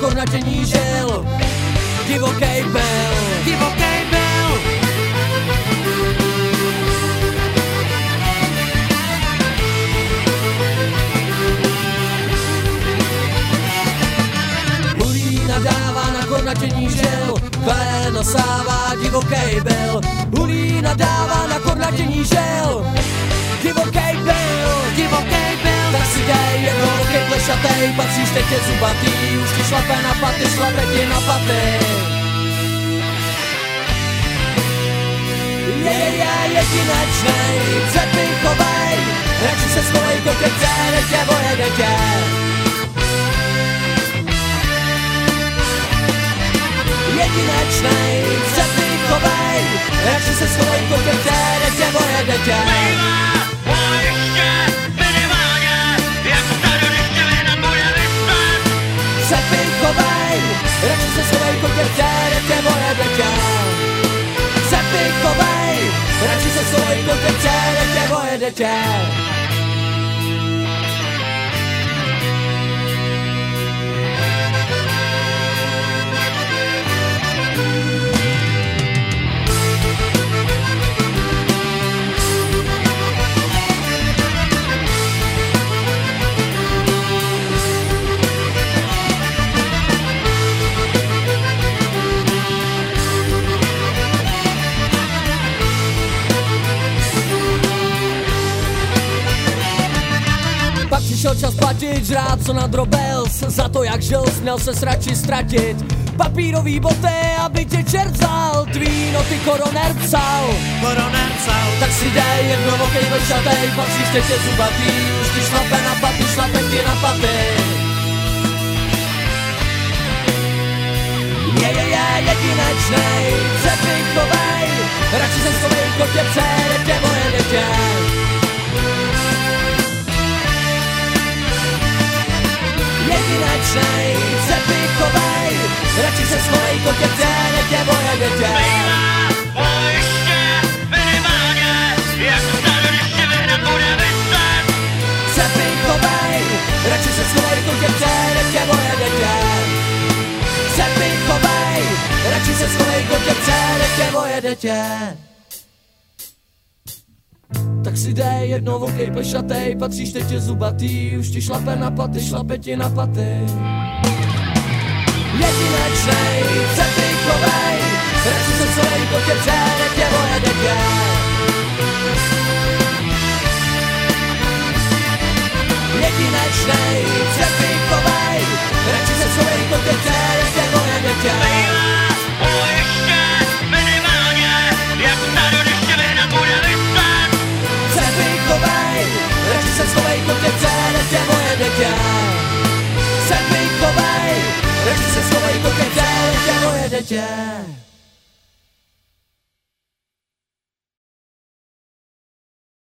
kornatění žil, divokej byl, divokej byl. Hulí nadává na kornatění žil, Klen nasává divokej byl. Plešatej, patříš teď je zubatý, už ti šlape na paty, šlape ti na paty. Je, je, je jedinečnej, přepichovej, radši se schovej do kece, tě vojede tě. jedinečnej, přepichovej, radši se schovej do kece, tě vojede Přepichovej, radši se schovej do kece, tě vojede tě. Přepichovej, radši se schovej do kece, tě vojede přišel čas platit, žrát co nadrobil Za to jak žil, směl se srači ztratit. Papírový boty, aby tě čert vzal Tvý noty koroner psal. Koroner psal, Tak si dej jedno okej vlčatej Patříš teď je zubatý. Už ti šlape na paty, šlape ti na paty. Je, je, je jedinečnej Přepichovej Radši se schovej kotě přejede radši se schovej kotě přejede tě moje dětě. Přepichovej, radši se schovej kotě přejede tě moje dětě. Tak si dej jedno okej plešatej, patříš teď je zubatý, už ti šlape na paty, šlape ti na paty. Jedinečnej, přepichovej, radši se schovej kotě přejede tě moje dětě. Manager.